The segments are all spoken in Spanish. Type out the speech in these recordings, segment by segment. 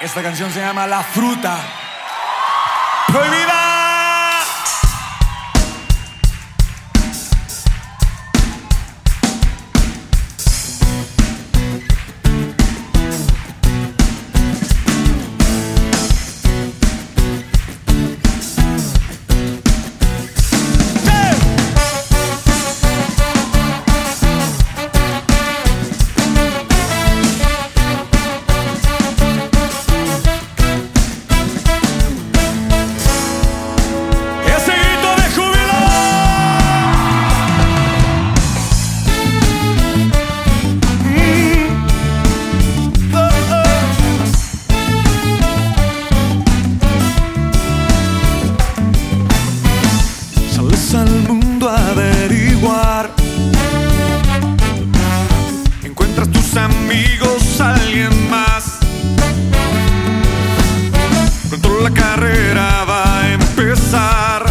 Esta canción se llama La Fruta. la carrera va a empezar.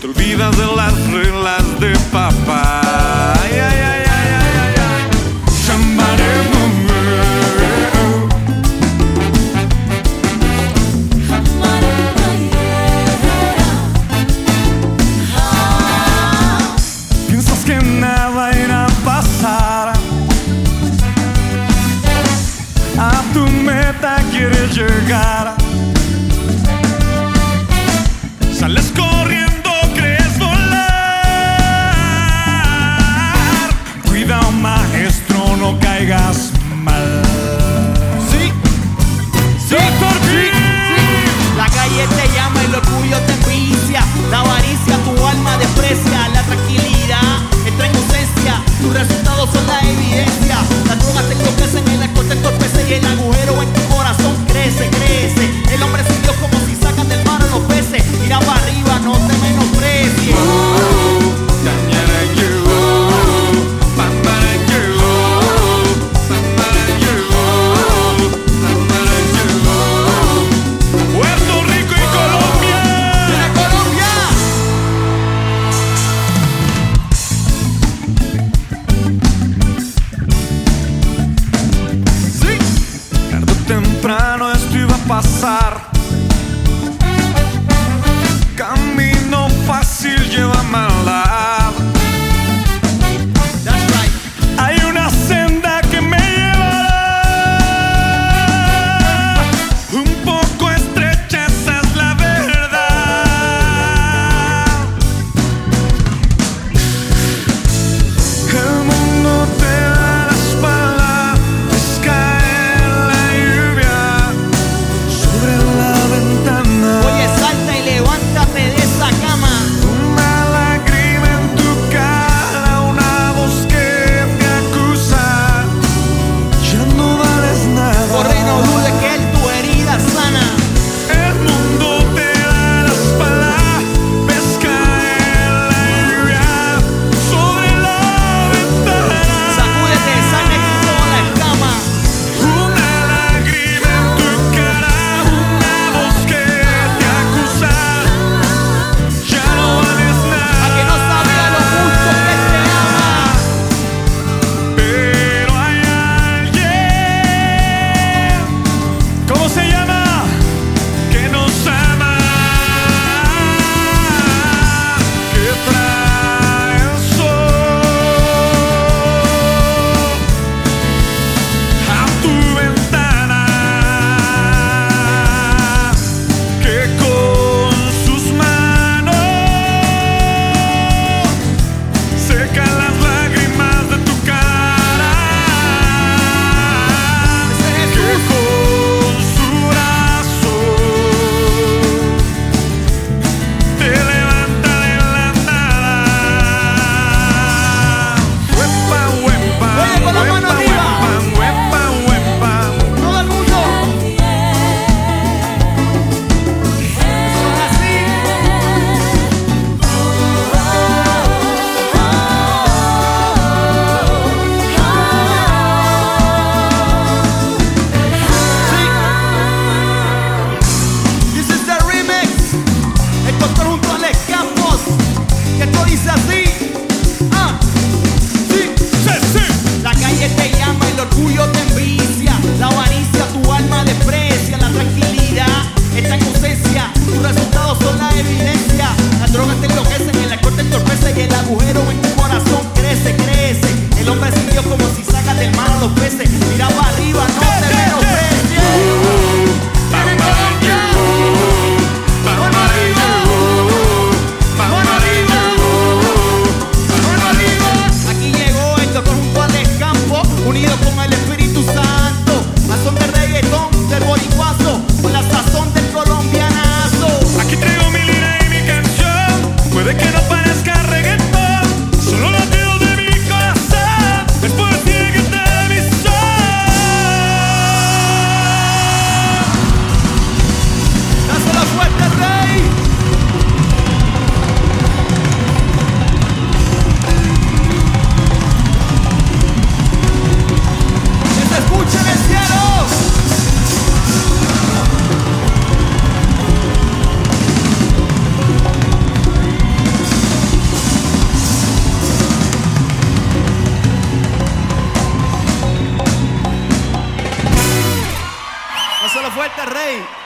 Te olvidas de las reglas de papel. let's go. cantar. como si sacas del mar a los peces. Mira arriba, no te veo. Walter rei